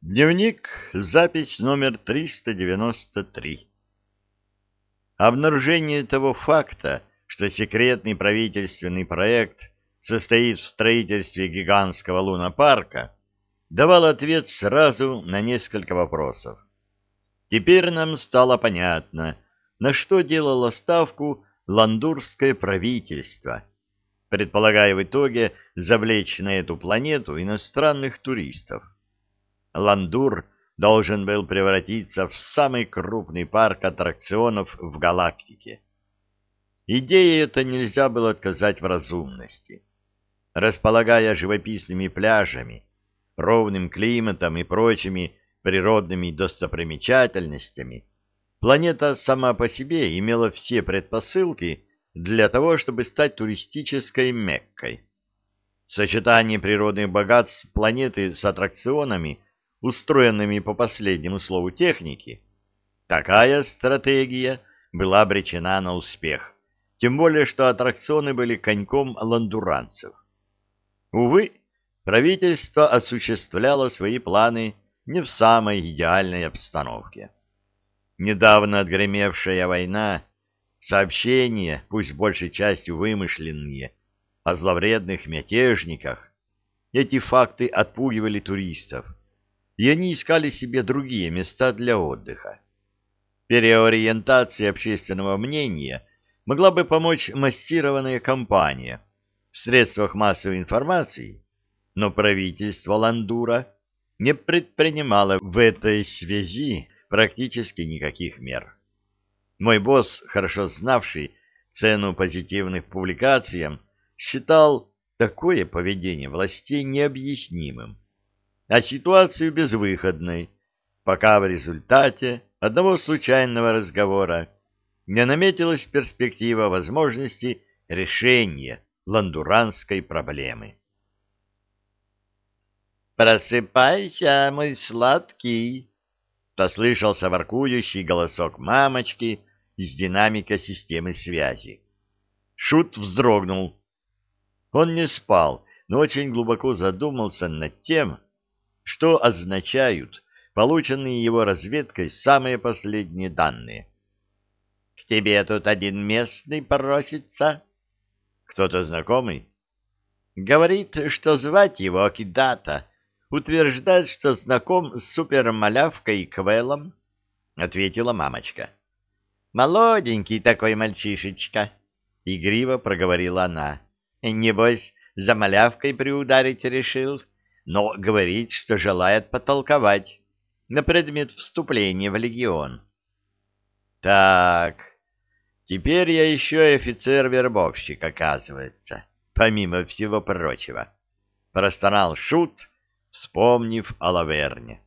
Дневник, запись номер 393. Обнаружение того факта, что секретный правительственный проект состоит в строительстве гигантского лунопарка, давал ответ сразу на несколько вопросов. Теперь нам стало понятно, на что делало ставку ландурское правительство, предполагая в итоге завлечь на эту планету иностранных туристов. Ландур должен был превратиться в самый крупный парк аттракционов в галактике. Идее это нельзя было отказать в разумности. Располагая живописными пляжами, ровным климатом и прочими природными достопримечательностями, планета сама по себе имела все предпосылки для того, чтобы стать туристической Меккой. Сочетание природных богатств планеты с аттракционами – устроенными по последнему слову техники, такая стратегия была обречена на успех, тем более что аттракционы были коньком ландуранцев. Увы, правительство осуществляло свои планы не в самой идеальной обстановке. Недавно отгремевшая война, сообщения, пусть большей частью вымышленные, о зловредных мятежниках, эти факты отпугивали туристов, и они искали себе другие места для отдыха. Переориентации общественного мнения могла бы помочь массированная кампания в средствах массовой информации, но правительство Ландура не предпринимало в этой связи практически никаких мер. Мой босс, хорошо знавший цену позитивных публикациям, считал такое поведение властей необъяснимым а ситуацию безвыходной, пока в результате одного случайного разговора не наметилась перспектива возможности решения ландуранской проблемы. «Просыпайся, мой сладкий!» — послышался воркующий голосок мамочки из динамика системы связи. Шут вздрогнул. Он не спал, но очень глубоко задумался над тем, что означают полученные его разведкой самые последние данные. — К тебе тут один местный просится? — Кто-то знакомый? — Говорит, что звать его Акидата. Утверждает, что знаком с супермалявкой Квеллом, — ответила мамочка. — Молоденький такой мальчишечка, — игриво проговорила она. — Небось, за малявкой приударить решил? — но говорит, что желает потолковать на предмет вступления в легион. Так, теперь я еще и офицер-вербовщик, оказывается, помимо всего прочего. Простонал Шут, вспомнив о Лаверне.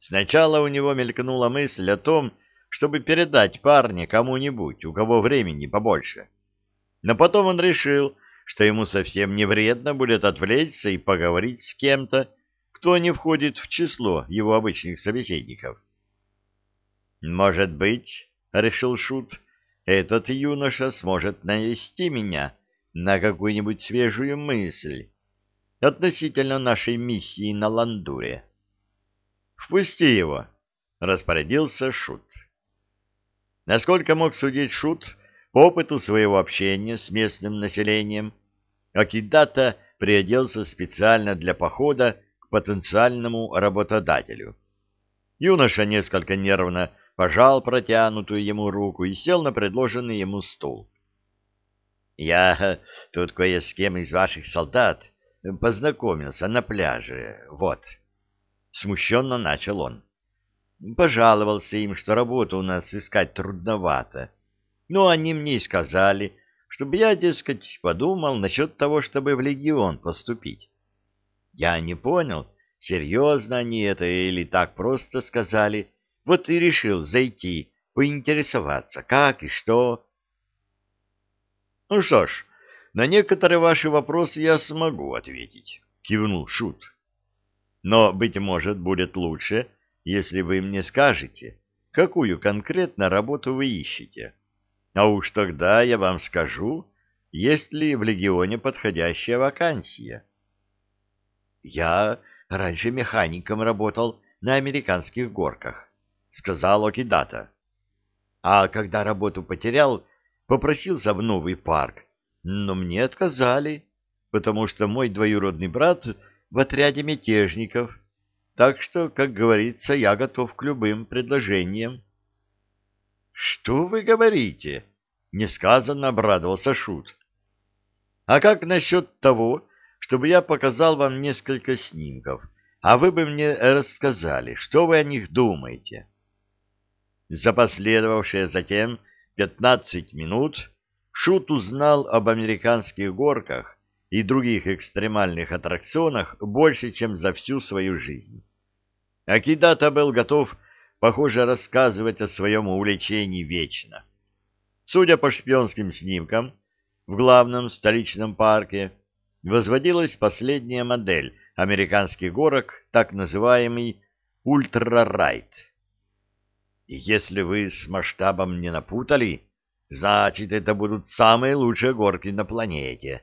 Сначала у него мелькнула мысль о том, чтобы передать парня кому-нибудь, у кого времени побольше. Но потом он решил, что ему совсем не вредно будет отвлечься и поговорить с кем-то, кто не входит в число его обычных собеседников. «Может быть, — решил Шут, — этот юноша сможет навести меня на какую-нибудь свежую мысль относительно нашей миссии на Ландуре». «Впусти его!» — распорядился Шут. Насколько мог судить Шут, опыту своего общения с местным населением, Акидата приоделся специально для похода к потенциальному работодателю. Юноша несколько нервно пожал протянутую ему руку и сел на предложенный ему стул. — Я тут кое с кем из ваших солдат познакомился на пляже, вот. Смущенно начал он. Пожаловался им, что работу у нас искать трудновато. Но они мне и сказали, чтобы я, дескать, подумал насчет того, чтобы в легион поступить. Я не понял, серьезно они это или так просто сказали, вот и решил зайти, поинтересоваться, как и что. Ну что ж, на некоторые ваши вопросы я смогу ответить, кивнул Шут. Но, быть может, будет лучше, если вы мне скажете, какую конкретно работу вы ищете. А уж тогда я вам скажу, есть ли в легионе подходящая вакансия. Я раньше механиком работал на американских горках, — сказал Окидата. А когда работу потерял, попросился в новый парк, но мне отказали, потому что мой двоюродный брат в отряде мятежников, так что, как говорится, я готов к любым предложениям. — Что вы говорите? — несказанно обрадовался Шут. — А как насчет того, чтобы я показал вам несколько снимков, а вы бы мне рассказали, что вы о них думаете? За последовавшие затем пятнадцать минут Шут узнал об американских горках и других экстремальных аттракционах больше, чем за всю свою жизнь. Акидата был готов, похоже, рассказывать о своем увлечении вечно. Судя по шпионским снимкам, в главном столичном парке возводилась последняя модель американских горок, так называемый «Ультрарайт». И если вы с масштабом не напутали, значит, это будут самые лучшие горки на планете.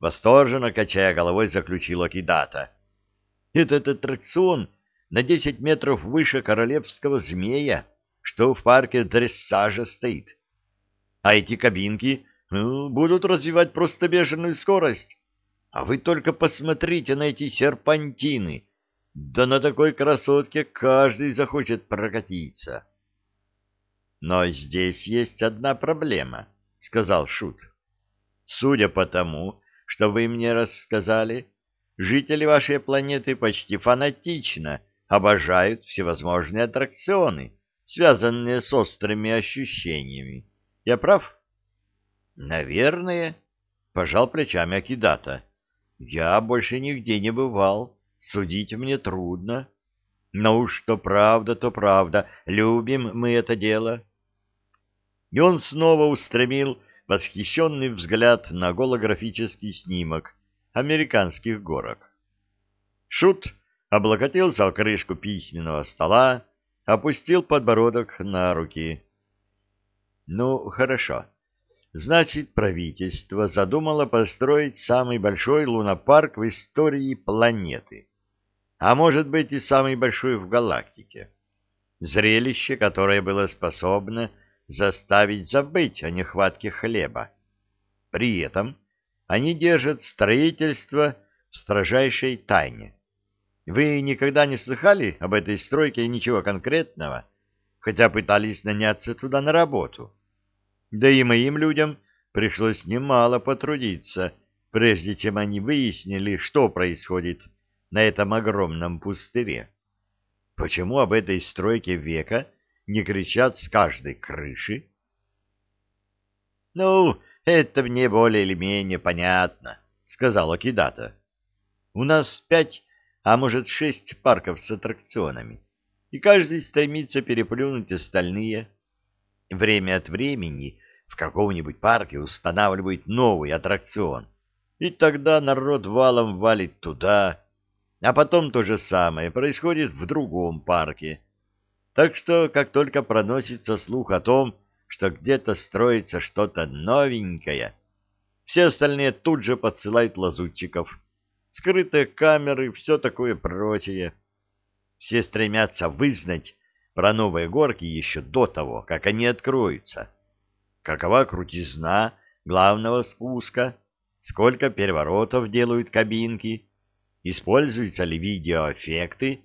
Восторженно качая головой, заключил Акидата. Этот аттракцион на десять метров выше королевского змея, что в парке дрессажа стоит. А эти кабинки ну, будут развивать просто бешеную скорость. А вы только посмотрите на эти серпантины. Да на такой красотке каждый захочет прокатиться. Но здесь есть одна проблема, — сказал Шут. Судя по тому, что вы мне рассказали, жители вашей планеты почти фанатично обожают всевозможные аттракционы, связанные с острыми ощущениями. Я прав? — Наверное, — пожал плечами Акидата. — Я больше нигде не бывал, судить мне трудно. Но уж что правда, то правда, любим мы это дело. И он снова устремил восхищенный взгляд на голографический снимок американских горок. Шут облокотился о крышку письменного стола, опустил подбородок на руки. «Ну, хорошо. Значит, правительство задумало построить самый большой лунопарк в истории планеты, а может быть и самый большой в галактике. Зрелище, которое было способно заставить забыть о нехватке хлеба. При этом они держат строительство в строжайшей тайне. Вы никогда не слыхали об этой стройке ничего конкретного, хотя пытались наняться туда на работу? Да и моим людям пришлось немало потрудиться, прежде чем они выяснили, что происходит на этом огромном пустыре. Почему об этой стройке века не кричат с каждой крыши? — Ну, это мне более или менее понятно, — сказала Кидата. — У нас пять, а может шесть парков с аттракционами, и каждый стремится переплюнуть остальные. Время от времени в каком-нибудь парке устанавливают новый аттракцион, и тогда народ валом валит туда, а потом то же самое происходит в другом парке — так что, как только проносится слух о том, что где-то строится что-то новенькое, все остальные тут же подсылают лазутчиков, скрытые камеры, все такое прочее. Все стремятся вызнать про новые горки еще до того, как они откроются. Какова крутизна главного спуска, сколько переворотов делают кабинки, используются ли видеоэффекты,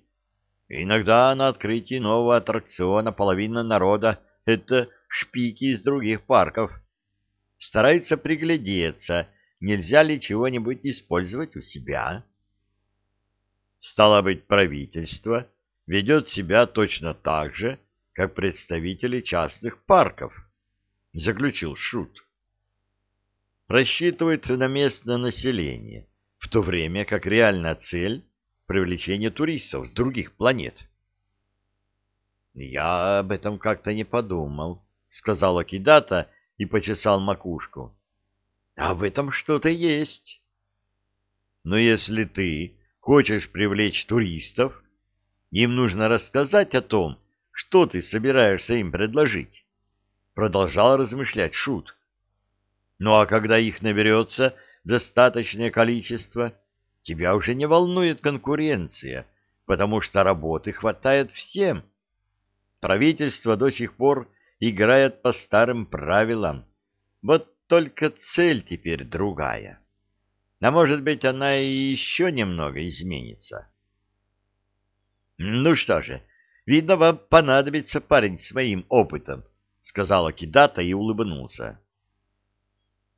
Иногда на открытии нового аттракциона половина народа — это шпики из других парков. Стараются приглядеться, нельзя ли чего-нибудь использовать у себя. Стало быть, правительство ведет себя точно так же, как представители частных парков, — заключил Шут. Рассчитывает на местное население, в то время как реальная цель — привлечение туристов с других планет. «Я об этом как-то не подумал», — сказал Акидата и почесал макушку. «А в этом что-то есть». «Но если ты хочешь привлечь туристов, им нужно рассказать о том, что ты собираешься им предложить», — продолжал размышлять Шут. «Ну а когда их наберется достаточное количество...» тебя уже не волнует конкуренция, потому что работы хватает всем. Правительство до сих пор играет по старым правилам. Вот только цель теперь другая. А может быть, она и еще немного изменится. Ну что же, видно, вам понадобится парень с моим опытом, сказала Кидата и улыбнулся.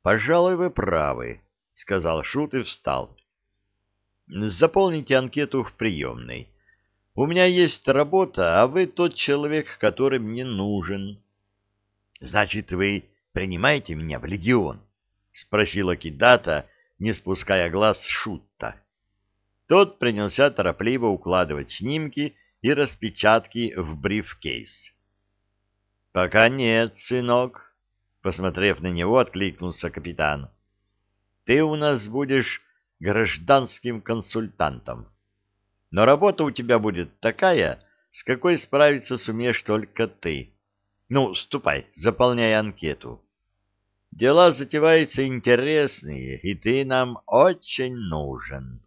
Пожалуй, вы правы, сказал Шут и встал. Заполните анкету в приемной. У меня есть работа, а вы тот человек, который мне нужен. Значит, вы принимаете меня в легион? спросила Кидата, не спуская глаз с Шутта. Тот принялся торопливо укладывать снимки и распечатки в брифкейс. — Пока нет, сынок, — посмотрев на него, откликнулся капитан. — Ты у нас будешь гражданским консультантом. Но работа у тебя будет такая, с какой справиться сумеешь только ты. Ну, ступай, заполняй анкету. Дела затеваются интересные, и ты нам очень нужен.